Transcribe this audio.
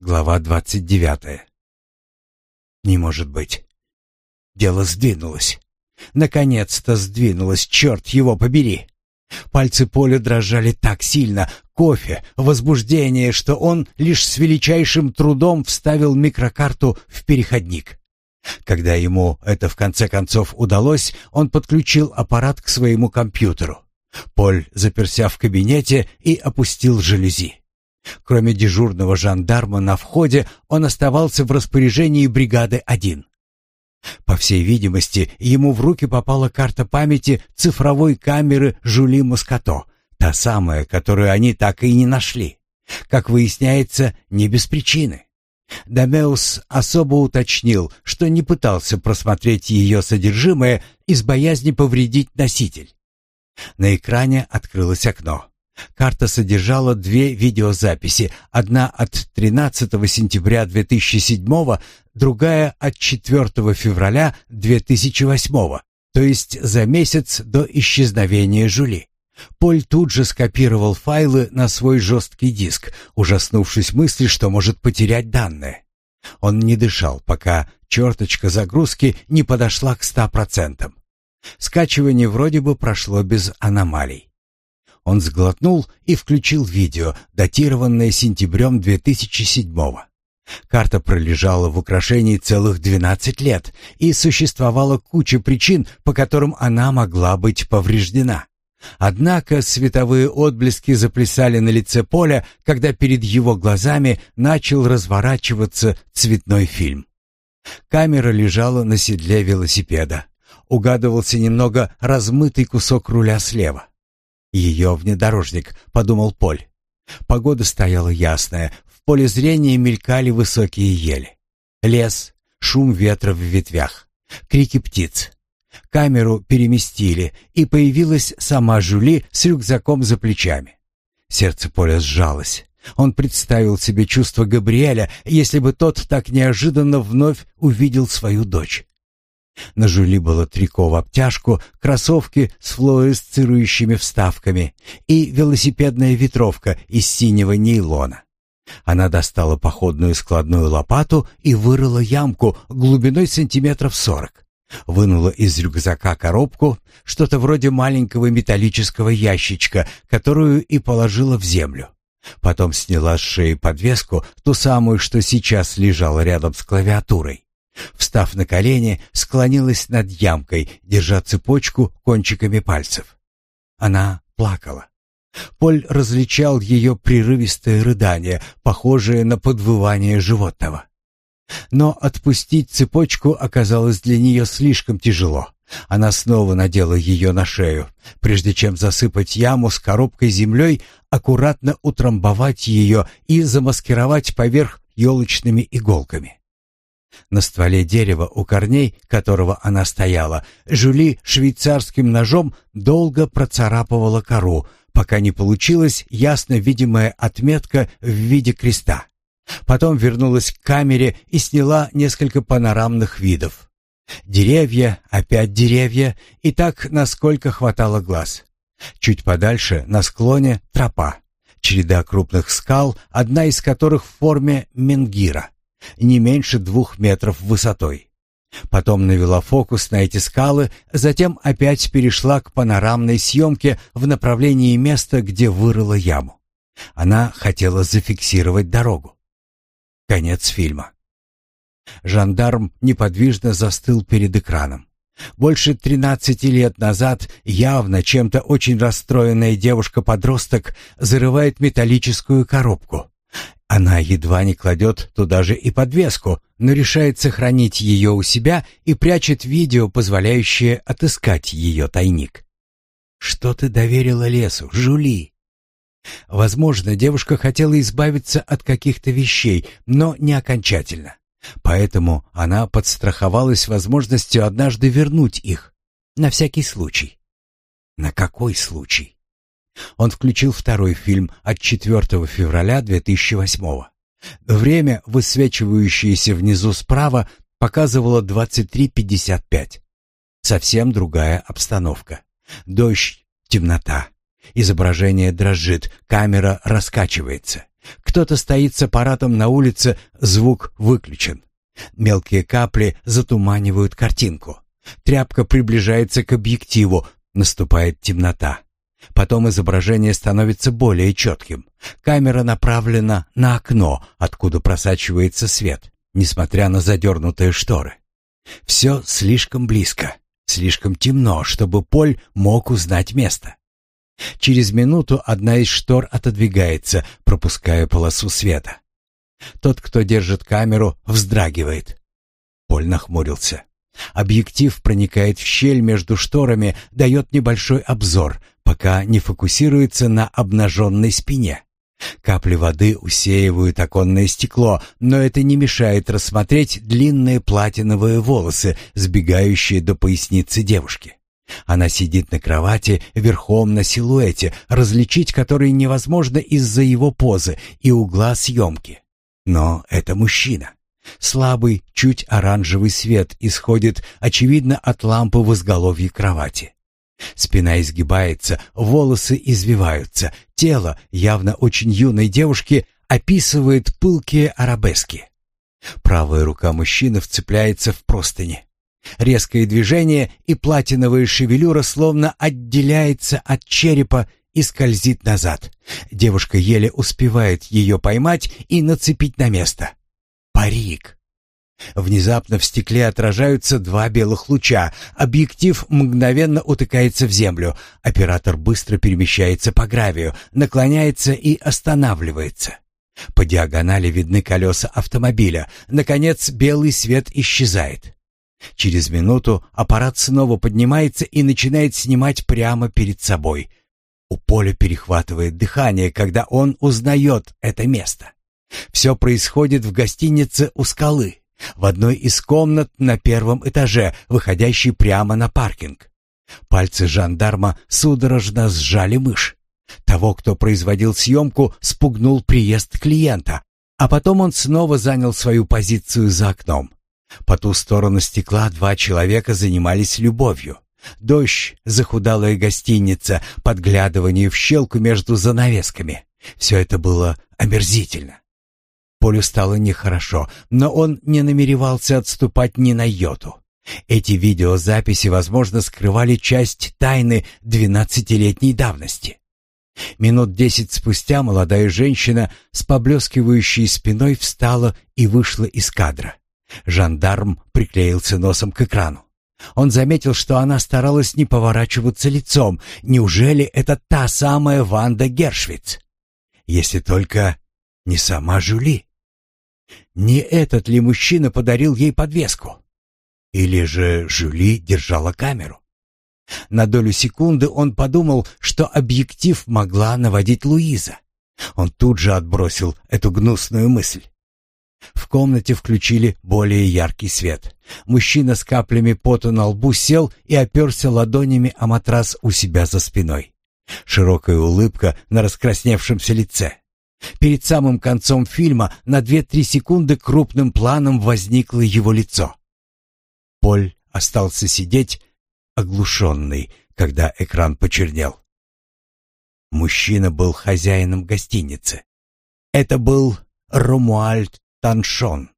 Глава 29. Не может быть. Дело сдвинулось. Наконец-то сдвинулось, черт его побери. Пальцы Поля дрожали так сильно, кофе, возбуждение, что он лишь с величайшим трудом вставил микрокарту в переходник. Когда ему это в конце концов удалось, он подключил аппарат к своему компьютеру. Поль заперся в кабинете и опустил жалюзи. Кроме дежурного жандарма на входе, он оставался в распоряжении бригады один. По всей видимости, ему в руки попала карта памяти цифровой камеры Жули Маскато, та самая, которую они так и не нашли. Как выясняется, не без причины. Дамеус особо уточнил, что не пытался просмотреть ее содержимое из боязни повредить носитель. На экране открылось окно. Карта содержала две видеозаписи, одна от 13 сентября 2007, другая от 4 февраля 2008, то есть за месяц до исчезновения Жули. Поль тут же скопировал файлы на свой жесткий диск, ужаснувшись мысли, что может потерять данные. Он не дышал, пока черточка загрузки не подошла к 100%. Скачивание вроде бы прошло без аномалий. Он сглотнул и включил видео, датированное сентябрем 2007-го. Карта пролежала в украшении целых 12 лет, и существовала куча причин, по которым она могла быть повреждена. Однако световые отблески заплясали на лице Поля, когда перед его глазами начал разворачиваться цветной фильм. Камера лежала на седле велосипеда. Угадывался немного размытый кусок руля слева. Ее внедорожник, подумал Поль. Погода стояла ясная, в поле зрения мелькали высокие ели. Лес, шум ветра в ветвях, крики птиц. Камеру переместили, и появилась сама Жюли с рюкзаком за плечами. Сердце Поля сжалось. Он представил себе чувство Габриэля, если бы тот так неожиданно вновь увидел свою дочь. На жюли было трико в обтяжку, кроссовки с флуоресцирующими вставками и велосипедная ветровка из синего нейлона. Она достала походную складную лопату и вырыла ямку глубиной сантиметров сорок. Вынула из рюкзака коробку, что-то вроде маленького металлического ящичка, которую и положила в землю. Потом сняла с шеи подвеску, ту самую, что сейчас лежала рядом с клавиатурой. Встав на колени, склонилась над ямкой, держа цепочку кончиками пальцев. Она плакала. Поль различал ее прерывистое рыдание, похожее на подвывание животного. Но отпустить цепочку оказалось для нее слишком тяжело. Она снова надела ее на шею, прежде чем засыпать яму с коробкой землей, аккуратно утрамбовать ее и замаскировать поверх елочными иголками. На стволе дерева, у корней которого она стояла, Жюли швейцарским ножом долго процарапывала кору, пока не получилась ясно видимая отметка в виде креста. Потом вернулась к камере и сняла несколько панорамных видов. Деревья, опять деревья, и так, насколько хватало глаз. Чуть подальше, на склоне, тропа. Череда крупных скал, одна из которых в форме менгира не меньше двух метров высотой. Потом навела фокус на эти скалы, затем опять перешла к панорамной съемке в направлении места, где вырыла яму. Она хотела зафиксировать дорогу. Конец фильма. Жандарм неподвижно застыл перед экраном. Больше 13 лет назад явно чем-то очень расстроенная девушка-подросток зарывает металлическую коробку. Она едва не кладет туда же и подвеску, но решает сохранить ее у себя и прячет видео, позволяющее отыскать ее тайник. «Что ты доверила лесу, жули?» Возможно, девушка хотела избавиться от каких-то вещей, но не окончательно. Поэтому она подстраховалась возможностью однажды вернуть их. На всякий случай. На какой случай? Он включил второй фильм от 4 февраля 2008 года. Время, высвечивающееся внизу справа, показывало 23.55. Совсем другая обстановка. Дождь, темнота. Изображение дрожит, камера раскачивается. Кто-то стоит с аппаратом на улице, звук выключен. Мелкие капли затуманивают картинку. Тряпка приближается к объективу, наступает темнота. Потом изображение становится более четким. Камера направлена на окно, откуда просачивается свет, несмотря на задернутые шторы. Все слишком близко, слишком темно, чтобы Поль мог узнать место. Через минуту одна из штор отодвигается, пропуская полосу света. Тот, кто держит камеру, вздрагивает. Поль нахмурился. Объектив проникает в щель между шторами, дает небольшой обзор, пока не фокусируется на обнаженной спине. Капли воды усеивают оконное стекло, но это не мешает рассмотреть длинные платиновые волосы, сбегающие до поясницы девушки. Она сидит на кровати, верхом на силуэте, различить который невозможно из-за его позы и угла съемки. Но это мужчина. Слабый, чуть оранжевый свет исходит, очевидно, от лампы в изголовье кровати. Спина изгибается, волосы извиваются, тело явно очень юной девушки описывает пылкие арабески. Правая рука мужчины вцепляется в простыни. Резкое движение, и платиновая шевелюра словно отделяется от черепа и скользит назад. Девушка еле успевает ее поймать и нацепить на место. Парик. Внезапно в стекле отражаются два белых луча. Объектив мгновенно утыкается в землю. Оператор быстро перемещается по гравию, наклоняется и останавливается. По диагонали видны колеса автомобиля. Наконец, белый свет исчезает. Через минуту аппарат снова поднимается и начинает снимать прямо перед собой. У Поля перехватывает дыхание, когда он узнает это место. Все происходит в гостинице у скалы в одной из комнат на первом этаже, выходящей прямо на паркинг. Пальцы жандарма судорожно сжали мышь. Того, кто производил съемку, спугнул приезд клиента, а потом он снова занял свою позицию за окном. По ту сторону стекла два человека занимались любовью. Дождь, захудалая гостиница, подглядывание в щелку между занавесками. Все это было омерзительно. Полю стало нехорошо, но он не намеревался отступать ни на йоту. Эти видеозаписи, возможно, скрывали часть тайны двенадцатилетней давности. Минут десять спустя молодая женщина с поблескивающей спиной встала и вышла из кадра. Жандарм приклеился носом к экрану. Он заметил, что она старалась не поворачиваться лицом. Неужели это та самая Ванда Гершвиц? Если только не сама Жюли. Не этот ли мужчина подарил ей подвеску? Или же Жюли держала камеру? На долю секунды он подумал, что объектив могла наводить Луиза. Он тут же отбросил эту гнусную мысль. В комнате включили более яркий свет. Мужчина с каплями пота на лбу сел и оперся ладонями о матрас у себя за спиной. Широкая улыбка на раскрасневшемся лице. Перед самым концом фильма на 2-3 секунды крупным планом возникло его лицо. Поль остался сидеть, оглушенный, когда экран почернел. Мужчина был хозяином гостиницы. Это был Ромуальд Таншон,